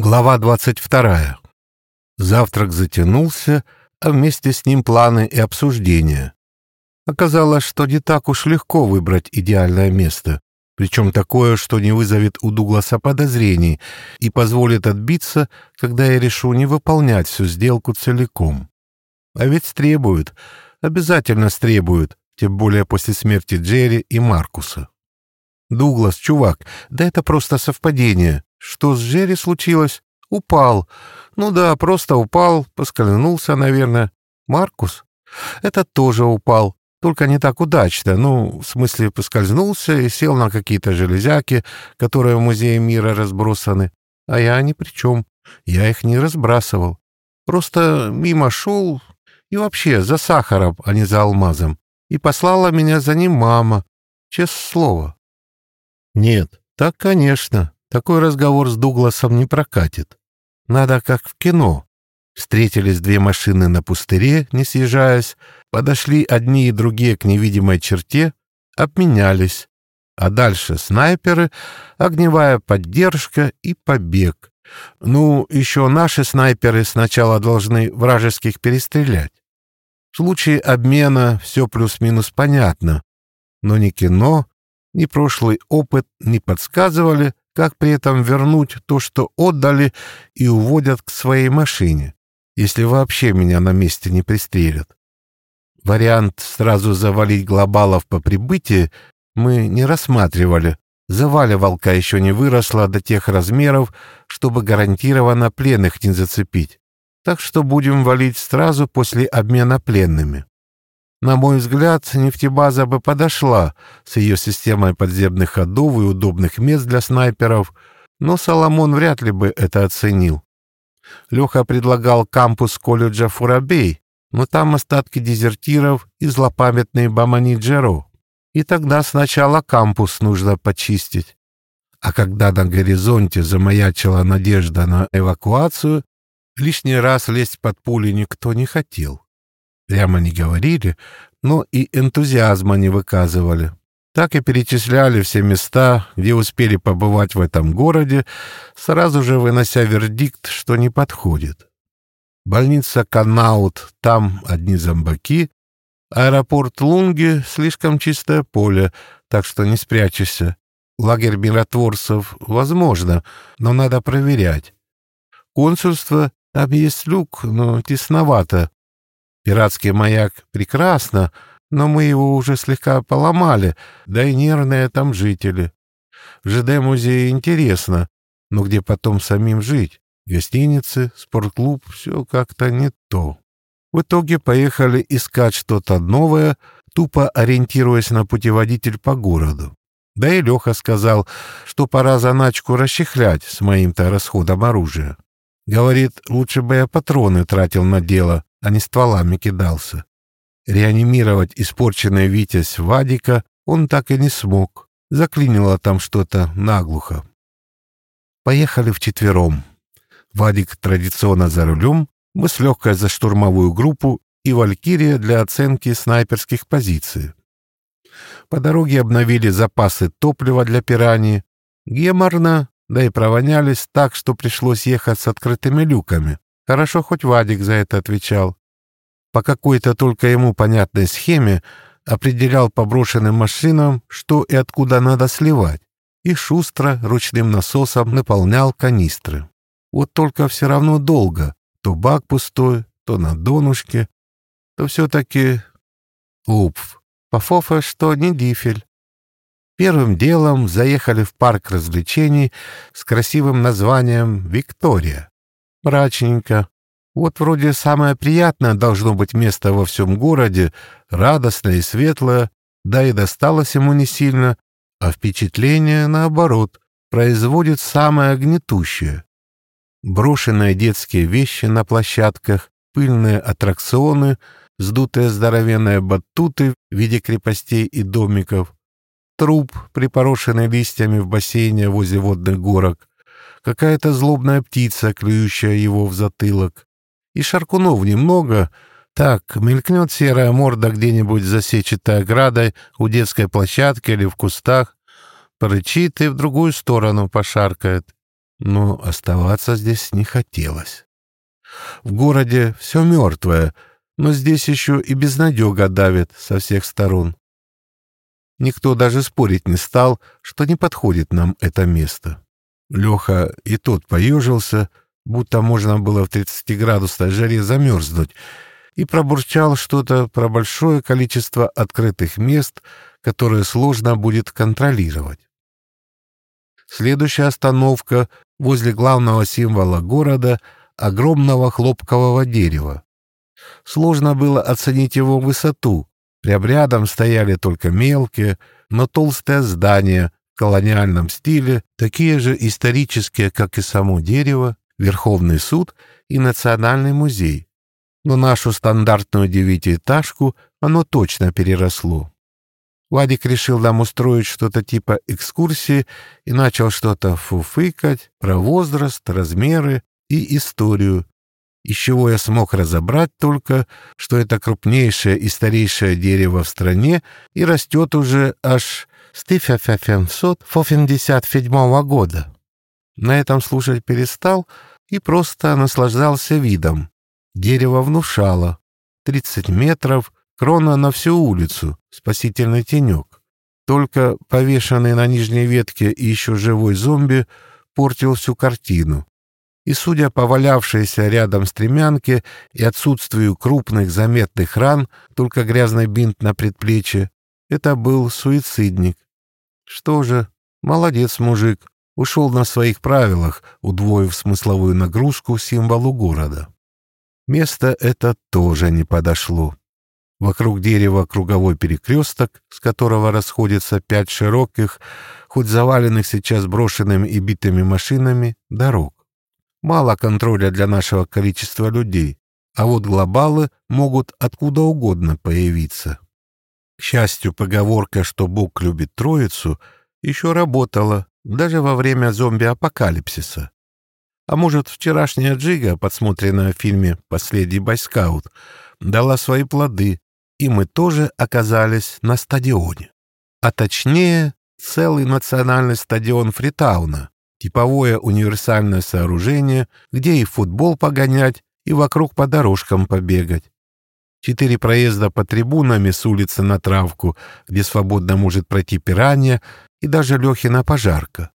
Глава 22. Завтрак затянулся, а вместе с ним планы и обсуждения. Оказалось, что не так уж легко выбрать идеальное место, причем такое, что не вызовет у Дугласа подозрений и позволит отбиться, когда я решу не выполнять всю сделку целиком. А ведь требуют, обязательно требуют, тем более после смерти Джерри и Маркуса. «Дуглас, чувак, да это просто совпадение. Что с Джерри случилось? Упал. Ну да, просто упал, поскользнулся, наверное. Маркус? Это тоже упал. Только не так удачно. Ну, в смысле, поскользнулся и сел на какие-то железяки, которые в Музее мира разбросаны. А я ни при чем. Я их не разбрасывал. Просто мимо шел и вообще за сахаром, а не за алмазом. И послала меня за ним мама. Честное слово. Нет, так, конечно. Такой разговор с Дугласом не прокатит. Надо как в кино. Встретились две машины на пустыре, не съезжаясь, подошли одни и другие к невидимой черте, обменялись. А дальше снайперы, огневая поддержка и побег. Ну, еще наши снайперы сначала должны вражеских перестрелять. В случае обмена все плюс-минус понятно. Но ни кино, ни прошлый опыт не подсказывали, как при этом вернуть то, что отдали, и уводят к своей машине, если вообще меня на месте не пристрелят. Вариант сразу завалить глобалов по прибытии мы не рассматривали. Заваливалка еще не выросла до тех размеров, чтобы гарантированно пленных не зацепить. Так что будем валить сразу после обмена пленными. На мой взгляд, нефтебаза бы подошла с ее системой подземных ходов и удобных мест для снайперов, но Соломон вряд ли бы это оценил. Леха предлагал кампус колледжа Фурабей, но там остатки дезертиров и злопамятный Бамани-Джеро. И тогда сначала кампус нужно почистить. А когда на горизонте замаячила надежда на эвакуацию, лишний раз лезть под пули никто не хотел. Прямо не говорили, но и энтузиазма не выказывали. Так и перечисляли все места, где успели побывать в этом городе, сразу же вынося вердикт, что не подходит. Больница Канаут, там одни зомбаки, аэропорт Лунги — слишком чистое поле, так что не спрячешься. Лагерь миротворцев — возможно, но надо проверять. Консульство — там есть люк, но тесновато, Пиратский маяк прекрасно, но мы его уже слегка поломали, да и нервные там жители. В ЖД-музее интересно, но где потом самим жить? Гостиницы, спортклуб — все как-то не то. В итоге поехали искать что-то новое, тупо ориентируясь на путеводитель по городу. Да и Леха сказал, что пора заначку расчехлять с моим-то расходом оружия. Говорит, лучше бы я патроны тратил на дело, а не стволами кидался. Реанимировать испорченный Витязь Вадика он так и не смог. Заклинило там что-то наглухо. Поехали вчетвером. Вадик традиционно за рулем, мы с легкой за штурмовую группу и Валькирия для оценки снайперских позиций. По дороге обновили запасы топлива для пираньи. Геморно, да и провонялись так, что пришлось ехать с открытыми люками. Хорошо, хоть Вадик за это отвечал. По какой-то только ему понятной схеме определял по брошенным машинам, что и откуда надо сливать, и шустро ручным насосом наполнял канистры. Вот только все равно долго. То бак пустой, то на донышке, то все-таки... Упф, Пафофа, что не дифель. Первым делом заехали в парк развлечений с красивым названием «Виктория». Мрачненько. Вот вроде самое приятное должно быть место во всем городе, радостное и светлое, да и досталось ему не сильно, а впечатление, наоборот, производит самое гнетущее. Брошенные детские вещи на площадках, пыльные аттракционы, сдутые здоровенные батуты в виде крепостей и домиков, труп, припорошенный листьями в бассейне возле водных горок, какая-то злобная птица, клюющая его в затылок. И Шаркунов немного. Так, мелькнет серая морда где-нибудь за сетчатой оградой у детской площадки или в кустах, порычит и в другую сторону пошаркает. но оставаться здесь не хотелось. В городе все мертвое, но здесь еще и безнадега давит со всех сторон. Никто даже спорить не стал, что не подходит нам это место. Леха и тот поежился, будто можно было в 30-градусной жаре замерзнуть, и пробурчал что-то про большое количество открытых мест, которые сложно будет контролировать. Следующая остановка возле главного символа города — огромного хлопкового дерева. Сложно было оценить его высоту. Прям рядом стояли только мелкие, но толстые здания колониальном стиле, такие же исторические, как и само дерево, Верховный суд и Национальный музей. Но нашу стандартную девятиэтажку оно точно переросло. Вадик решил нам устроить что-то типа экскурсии и начал что-то фуфыкать про возраст, размеры и историю, из чего я смог разобрать только, что это крупнейшее и старейшее дерево в стране и растет уже аж с 1787 года. На этом слушать перестал и просто наслаждался видом. Дерево внушало. 30 метров, крона на всю улицу, спасительный тенек. Только повешенный на нижней ветке и еще живой зомби портил всю картину. И, судя по валявшейся рядом стремянке и отсутствию крупных заметных ран, только грязный бинт на предплечье, это был суицидник. Что же, молодец мужик, ушел на своих правилах, удвоив смысловую нагрузку символу города. Место это тоже не подошло. Вокруг дерева круговой перекресток, с которого расходятся пять широких, хоть заваленных сейчас брошенными и битыми машинами, дорог. Мало контроля для нашего количества людей, а вот глобалы могут откуда угодно появиться. К счастью, поговорка, что Бог любит троицу, еще работала, даже во время зомби-апокалипсиса. А может, вчерашняя джига, подсмотренная в фильме «Последний бойскаут», дала свои плоды, и мы тоже оказались на стадионе. А точнее, целый национальный стадион Фритауна, типовое универсальное сооружение, где и футбол погонять, и вокруг по дорожкам побегать. Четыре проезда по трибунами с улицы на травку, где свободно может пройти пиранья и даже Лехина пожарка.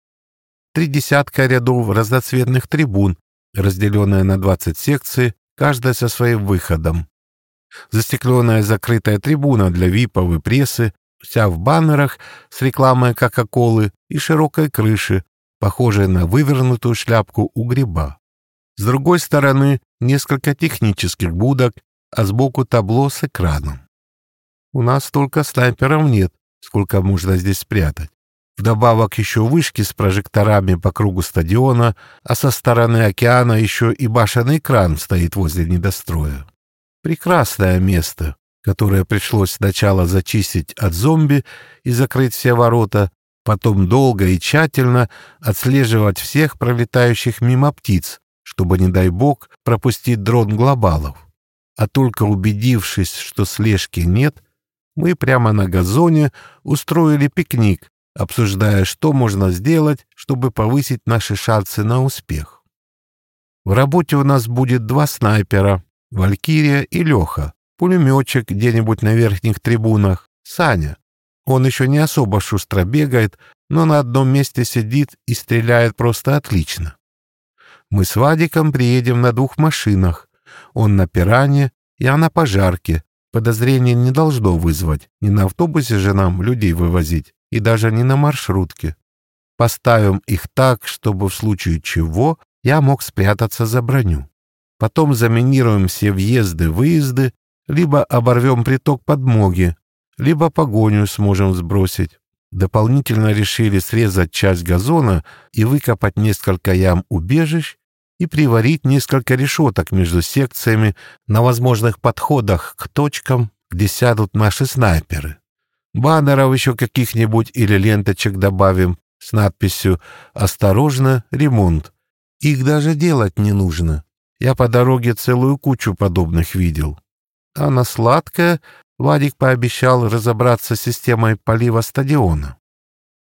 Три десятка рядов разноцветных трибун, разделенные на 20 секций, каждая со своим выходом. Застекленная закрытая трибуна для випов и прессы, вся в баннерах с рекламой Кока-Колы и широкой крыши, похожей на вывернутую шляпку у гриба. С другой стороны несколько технических будок, а сбоку табло с экраном. У нас столько снайперов нет, сколько можно здесь спрятать. Вдобавок еще вышки с прожекторами по кругу стадиона, а со стороны океана еще и башенный кран стоит возле недостроя. Прекрасное место, которое пришлось сначала зачистить от зомби и закрыть все ворота, потом долго и тщательно отслеживать всех пролетающих мимо птиц, чтобы, не дай бог, пропустить дрон глобалов. А только убедившись, что слежки нет, мы прямо на газоне устроили пикник, обсуждая, что можно сделать, чтобы повысить наши шансы на успех. В работе у нас будет два снайпера, Валькирия и Леха. Пулеметчик где-нибудь на верхних трибунах. Саня. Он еще не особо шустро бегает, но на одном месте сидит и стреляет просто отлично. Мы с Вадиком приедем на двух машинах. Он на пиране, я на пожарке. Подозрение не должно вызвать. Не на автобусе же нам людей вывозить, и даже не на маршрутке. Поставим их так, чтобы в случае чего я мог спрятаться за броню. Потом заминируем все въезды-выезды, либо оборвем приток подмоги, либо погоню сможем сбросить. Дополнительно решили срезать часть газона и выкопать несколько ям убежищ и приварить несколько решеток между секциями на возможных подходах к точкам, где сядут наши снайперы. Баннеров еще каких-нибудь или ленточек добавим с надписью «Осторожно, ремонт». Их даже делать не нужно. Я по дороге целую кучу подобных видел. А на сладкое Вадик пообещал разобраться с системой полива стадиона.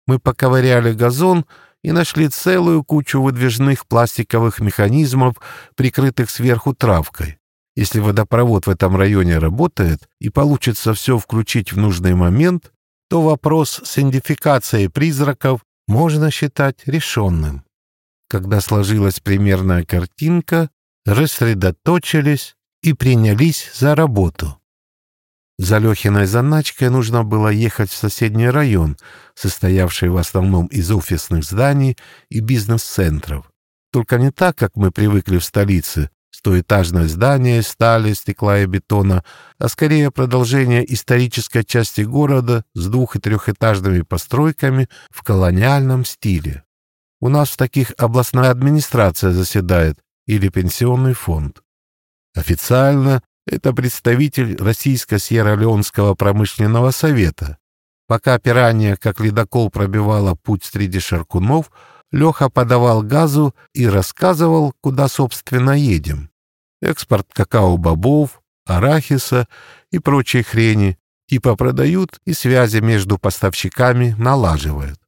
Мы поковыряли газон и нашли целую кучу выдвижных пластиковых механизмов, прикрытых сверху травкой. Если водопровод в этом районе работает и получится все включить в нужный момент, то вопрос с идентификацией призраков можно считать решенным. Когда сложилась примерная картинка, рассредоточились и принялись за работу. За Лехиной заначкой нужно было ехать в соседний район, состоявший в основном из офисных зданий и бизнес-центров. Только не так, как мы привыкли в столице, стоэтажное здание из стали, стекла и бетона, а скорее продолжение исторической части города с двух- и трехэтажными постройками в колониальном стиле. У нас в таких областная администрация заседает или пенсионный фонд. Официально это представитель Российско-Сьерра-Леонского промышленного совета. Пока пиранья, как ледокол, пробивала путь среди шаркунов, Леха подавал газу и рассказывал, куда, собственно, едем. Экспорт какао-бобов, арахиса и прочей хрени типа продают и связи между поставщиками налаживают.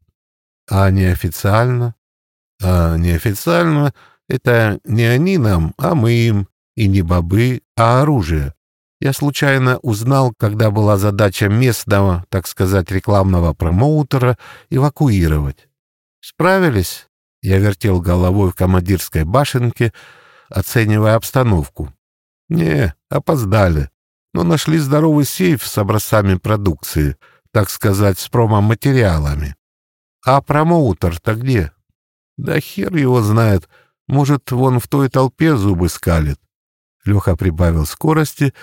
А неофициально? А неофициально это не они нам, а мы им, и не бобы, а оружие. Я случайно узнал, когда была задача местного, так сказать, рекламного промоутера эвакуировать. Справились? Я вертел головой в командирской башенке, оценивая обстановку. Не, опоздали. Но нашли здоровый сейф с образцами продукции, так сказать, с промоматериалами. А промоутер-то где? Да хер его знает. Может, вон в той толпе зубы скалит. Леха прибавил скорости,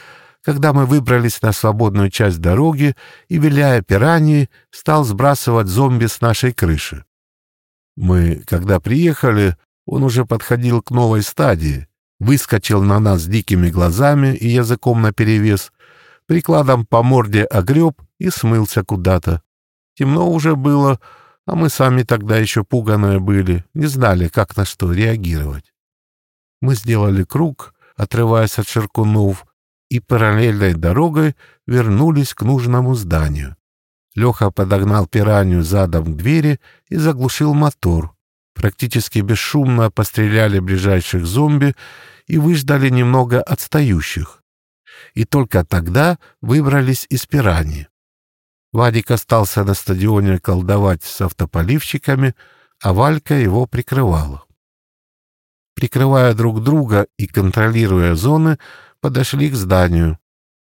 когда мы выбрались на свободную часть дороги и, виляя пираньи, стал сбрасывать зомби с нашей крыши. Мы, когда приехали, он уже подходил к новой стадии, выскочил на нас дикими глазами и языком наперевес, прикладом по морде огреб и смылся куда-то. Темно уже было, а мы сами тогда еще пуганые были, не знали, как на что реагировать. Мы сделали круг — отрываясь от Ширкунов, и параллельной дорогой вернулись к нужному зданию. Леха подогнал пиранью задом к двери и заглушил мотор. Практически бесшумно постреляли ближайших зомби и выждали немного отстающих. И только тогда выбрались из пираньи. Вадик остался на стадионе колдовать с автополивщиками, а Валька его прикрывала. Прикрывая друг друга и контролируя зоны, подошли к зданию.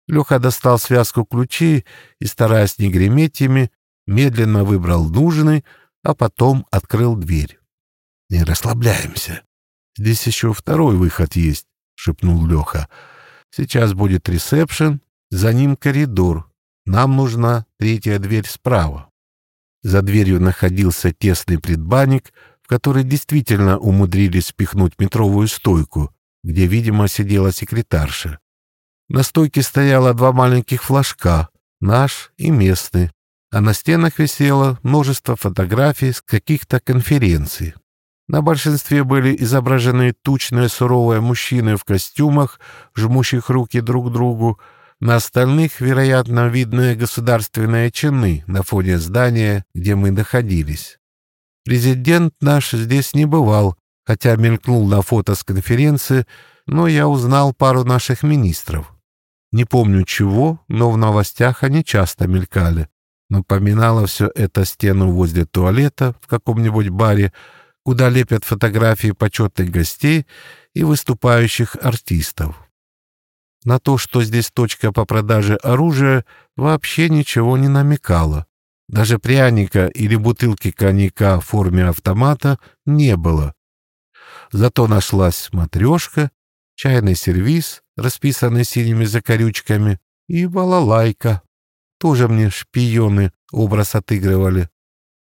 Леха достал связку ключей и, стараясь не греметь ими, медленно выбрал нужный, а потом открыл дверь. — Не расслабляемся. Здесь еще второй выход есть, — шепнул Леха. — Сейчас будет ресепшн, за ним коридор. Нам нужна третья дверь справа. За дверью находился тесный предбанник — в который действительно умудрились спихнуть метровую стойку, где, видимо, сидела секретарша. На стойке стояло два маленьких флажка, наш и местный, а на стенах висело множество фотографий с каких-то конференций. На большинстве были изображены тучные суровые мужчины в костюмах, жмущих руки друг другу, на остальных, вероятно, видные государственные чины на фоне здания, где мы находились. Президент наш здесь не бывал, хотя мелькнул на фото с конференции, но я узнал пару наших министров. Не помню чего, но в новостях они часто мелькали. Напоминало все это стену возле туалета в каком-нибудь баре, куда лепят фотографии почетных гостей и выступающих артистов. На то, что здесь точка по продаже оружия, вообще ничего не намекало. Даже пряника или бутылки коньяка в форме автомата не было. Зато нашлась матрешка, чайный сервиз, расписанный синими закорючками, и балалайка. Тоже мне шпионы образ отыгрывали.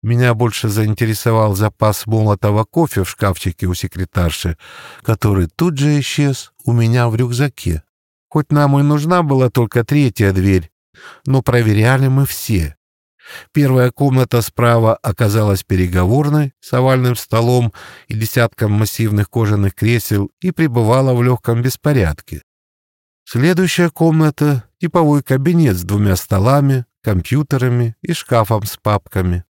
Меня больше заинтересовал запас молотого кофе в шкафчике у секретарши, который тут же исчез у меня в рюкзаке. Хоть нам и нужна была только третья дверь, но проверяли мы все. Первая комната справа оказалась переговорной, с овальным столом и десятком массивных кожаных кресел и пребывала в легком беспорядке. Следующая комната — типовой кабинет с двумя столами, компьютерами и шкафом с папками.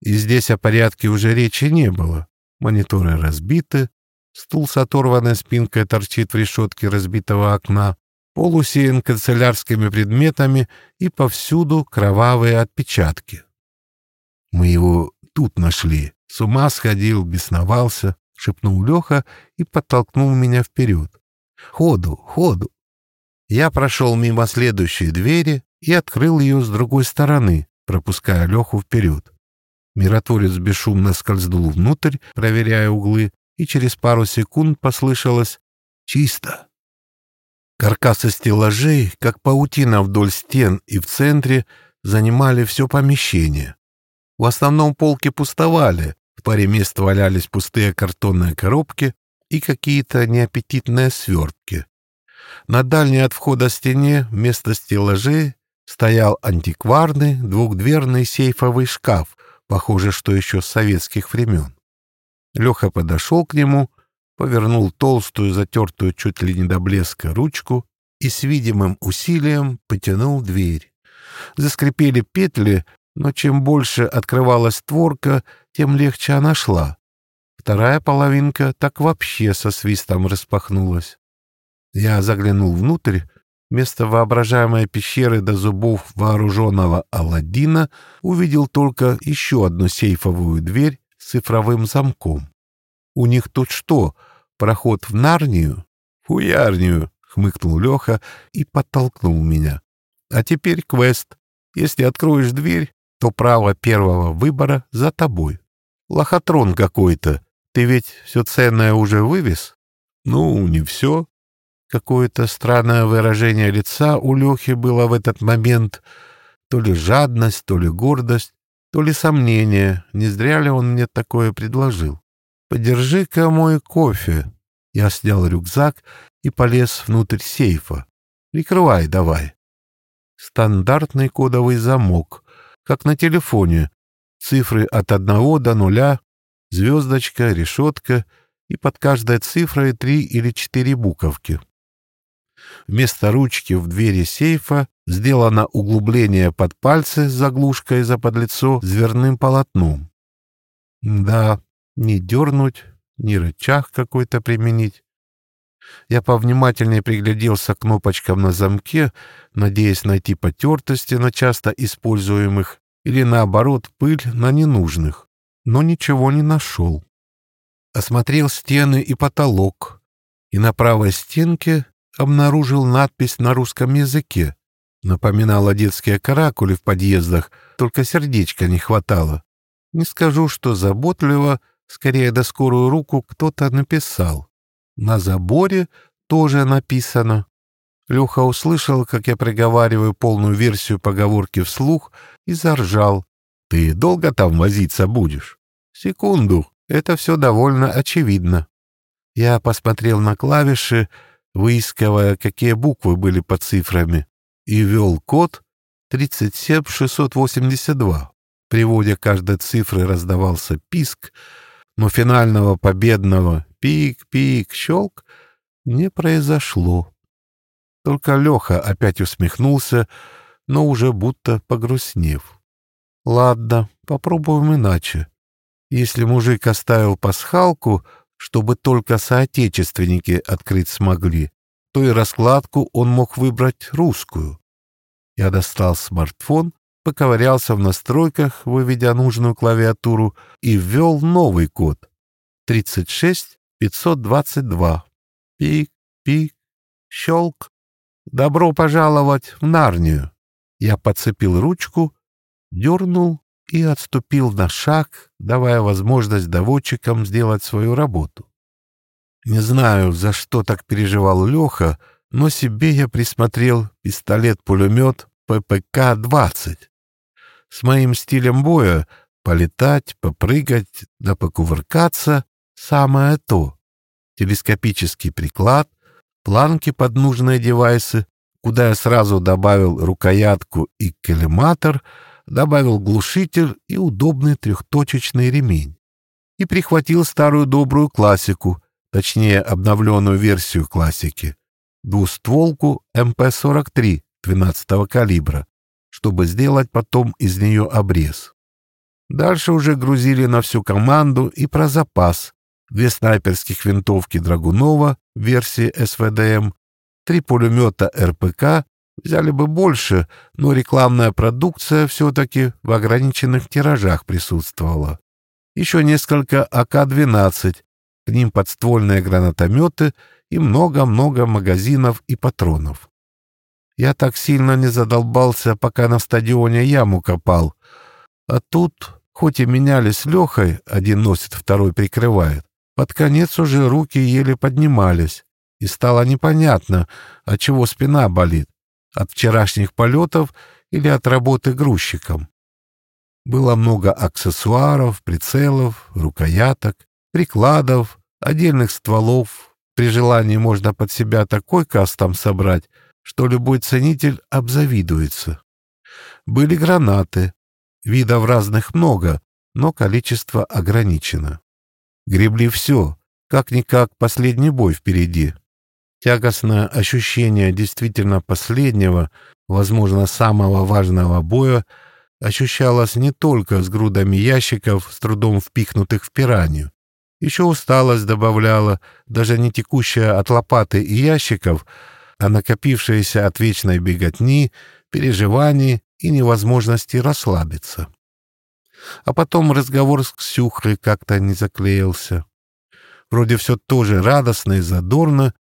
И здесь о порядке уже речи не было. Мониторы разбиты, стул с оторванной спинкой торчит в решетке разбитого окна, пол усеян канцелярскими предметами и повсюду кровавые отпечатки. Мы его тут нашли. С ума сходил, бесновался, шепнул Леха и подтолкнул меня вперед. Ходу, ходу. Я прошел мимо следующей двери и открыл ее с другой стороны, пропуская Леху вперед. Миротворец бесшумно скользнул внутрь, проверяя углы, и через пару секунд послышалось «Чисто». Каркасы стеллажей, как паутина вдоль стен и в центре, занимали все помещение. В основном полки пустовали, в паре мест валялись пустые картонные коробки и какие-то неаппетитные свертки. На дальней от входа стене вместо стеллажей стоял антикварный двухдверный сейфовый шкаф, похоже, что еще с советских времен. Леха подошел к нему, повернул толстую, затертую чуть ли не до блеска ручку и с видимым усилием потянул дверь. Заскрипели петли, но чем больше открывалась створка, тем легче она шла. Вторая половинка так вообще со свистом распахнулась. Я заглянул внутрь. Вместо воображаемой пещеры до зубов вооруженного Аладдина увидел только еще одну сейфовую дверь с цифровым замком. «У них тут что, проход в Нарнию?» «Фуярнию», — хмыкнул Леха и подтолкнул меня. «А теперь квест. Если откроешь дверь, то право первого выбора за тобой. Лохотрон какой-то. Ты ведь все ценное уже вывез?» «Ну, не все», Какое-то странное выражение лица у Лехи было в этот момент. То ли жадность, то ли гордость, то ли сомнение. Не зря ли он мне такое предложил? «Подержи-ка мой кофе». Я снял рюкзак и полез внутрь сейфа. «Прикрывай давай». Стандартный кодовый замок, как на телефоне. Цифры от одного до нуля, звездочка, решетка и под каждой цифрой три или четыре буковки. Вместо ручки в двери сейфа сделано углубление под пальцы с заглушкой за подлицо зверным полотном. Да, не дернуть, ни рычаг какой-то применить. Я повнимательнее пригляделся к кнопочкам на замке, надеясь найти потертости на часто используемых или, наоборот, пыль на ненужных, но ничего не нашел. Осмотрел стены и потолок, и на правой стенке обнаружил надпись на русском языке. Напоминала детские каракули в подъездах, только сердечка не хватало. Не скажу, что заботливо, скорее до скорую руку кто-то написал. На заборе тоже написано. Леха услышал, как я приговариваю полную версию поговорки вслух, и заржал. «Ты долго там возиться будешь?» «Секунду, это все довольно очевидно». Я посмотрел на клавиши, выискивая, какие буквы были под цифрами, и ввел код 37682. В приводе каждой цифры раздавался писк, но финального победного «пик-пик-щелк» не произошло. Только Леха опять усмехнулся, но уже будто погрустнев. «Ладно, попробуем иначе. Если мужик оставил пасхалку, чтобы только соотечественники открыть смогли, то и раскладку он мог выбрать русскую. Я достал смартфон, поковырялся в настройках, выведя нужную клавиатуру, и ввел новый код 36522. Пик, пик, щелк. Добро пожаловать в Нарнию. Я подцепил ручку, дернул и отступил на шаг, давая возможность доводчикам сделать свою работу. Не знаю, за что так переживал Леха, но себе я присмотрел пистолет-пулемет ППК-20. С моим стилем боя полетать, попрыгать да покувыркаться — самое то. Телескопический приклад, планки под нужные девайсы, куда я сразу добавил рукоятку и коллиматор — добавил глушитель и удобный трехточечный ремень. И прихватил старую добрую классику, точнее обновленную версию классики, двустволку МП-43 12 калибра, чтобы сделать потом из нее обрез. Дальше уже грузили на всю команду и про запас. Две снайперских винтовки Драгунова версии СВДМ, три пулемета РПК, взяли бы больше, но рекламная продукция все-таки в ограниченных тиражах присутствовала. Еще несколько АК-12, к ним подствольные гранатометы и много-много магазинов и патронов. Я так сильно не задолбался, пока на стадионе яму копал. А тут, хоть и менялись Лехой, один носит, второй прикрывает, под конец уже руки еле поднимались, и стало непонятно, от чего спина болит, от вчерашних полетов или от работы грузчиком. Было много аксессуаров, прицелов, рукояток, прикладов, отдельных стволов. При желании можно под себя такой кастом собрать, что любой ценитель обзавидуется. Были гранаты. Видов разных много, но количество ограничено. Гребли все, как-никак последний бой впереди. Тягостное ощущение действительно последнего, возможно, самого важного боя ощущалось не только с грудами ящиков, с трудом впихнутых в пиранью. Еще усталость добавляла, даже не текущая от лопаты и ящиков, а накопившаяся от вечной беготни, переживаний и невозможности расслабиться. А потом разговор с Ксюхой как-то не заклеился. Вроде все тоже радостно и задорно,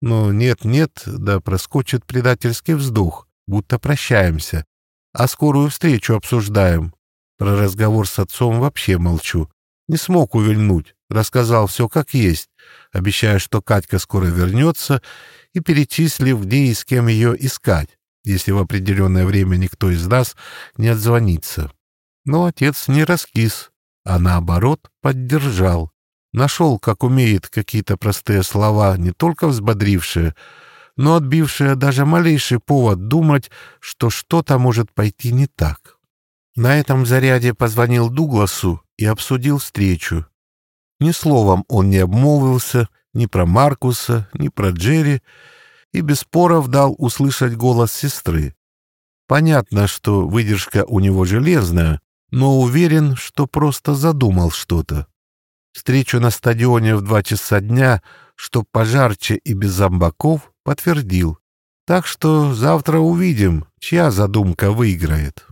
но нет-нет, да проскочит предательский вздох, будто прощаемся, а скорую встречу обсуждаем. Про разговор с отцом вообще молчу. Не смог увильнуть, рассказал все как есть, обещая, что Катька скоро вернется, и перечислив, где и с кем ее искать, если в определенное время никто из нас не отзвонится. Но отец не раскис, а наоборот поддержал. Нашел, как умеет, какие-то простые слова, не только взбодрившие, но отбившие даже малейший повод думать, что что-то может пойти не так. На этом заряде позвонил Дугласу и обсудил встречу. Ни словом он не обмолвился ни про Маркуса, ни про Джерри, и без споров дал услышать голос сестры. Понятно, что выдержка у него железная, но уверен, что просто задумал что-то. Встречу на стадионе в два часа дня, что пожарче и без зомбаков, подтвердил. Так что завтра увидим, чья задумка выиграет.